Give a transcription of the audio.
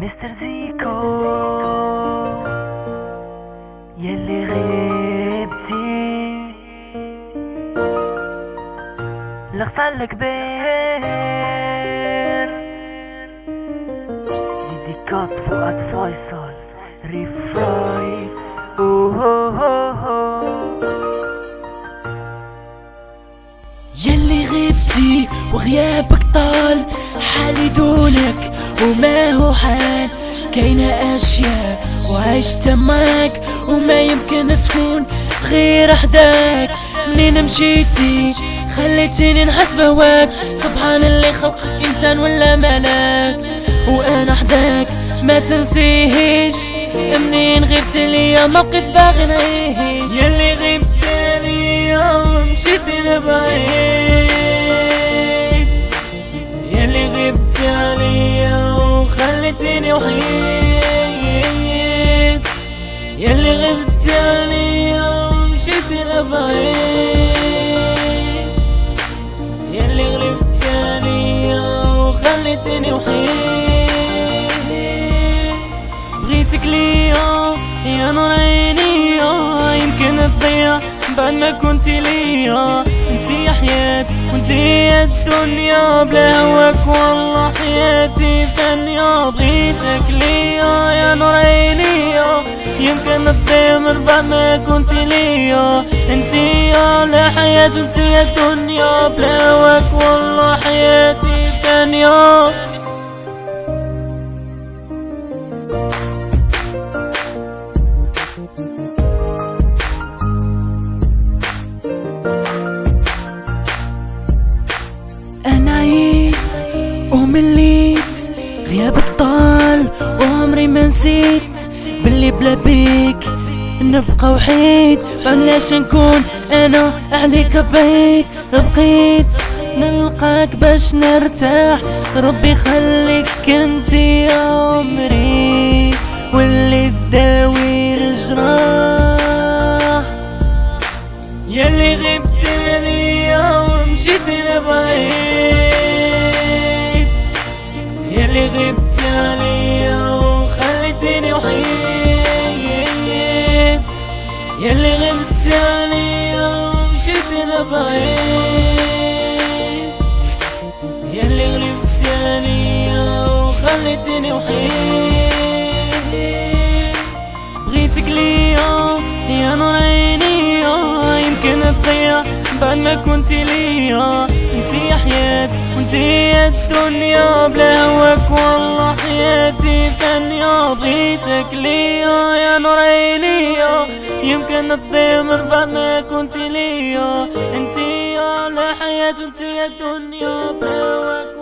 مستر زيكو يلي غيبتي لغصان الكبير ديديكات فؤاد فيصل ريفراي يلي غبتي وغيابك طال حالي دونك وما هو حال. كاينة أشياء وعشت معاك وما يمكن تكون غير حداك منين مشيتي؟ خليتيني نحس بهواك. سبحان اللي خلق إنسان ولا ملاك. وأنا حداك ما تنسيهش منين غبت ليا ما بقيت باغي نعيش. يلي غبت ليا ومشيتي لبعيد يلي غبت عليا وخليتيني وحيد. يلي غبت عليا ومشيتي لبعيد. يلي غلبت عليا وخليتيني وحيد. بغيتك ليا يا نور عيني يمكن تضيع. بعد ما كنتي ليا. انتي يا حياتي وانتي يا الدنيا. بلا هواك والله حياتي فانية بغيتك ليا يا نور عيني. يمكن من بعد ما كنتي ليا. انتي يا لا حياتي وانتي يا الدنيا. بلا هواك والله حياتي أنا ومليت غيابك طال وعمري ما نسيت باللي بلا بيك نبقى وحيد. بلاش نكون أنا عليك بعيد بقيت نلقاك باش نرتاح. ربي يخليك أنت يا عمري واللي تداوي الجراح. يلي غبت ليا ومشيتي لبعيد. يلي غبت عليا وخليتيني وحيد يلي غبت عليا ومشيتي لبعيد يلي غلبت عليا وخليتيني وحيد بغيتك ليا يا نور عيني يمكن تضيع بعد ما كنتي ليا. انتي يا حياتي وانتي يا الدنيا. بلا هواك والله حياتي فانية بغيتك ليا. يا نور عيني يمكن تضيع من بعد ما كنتي ليا. انتي يا حياتي وانتي يا الدنيا. بلا هواك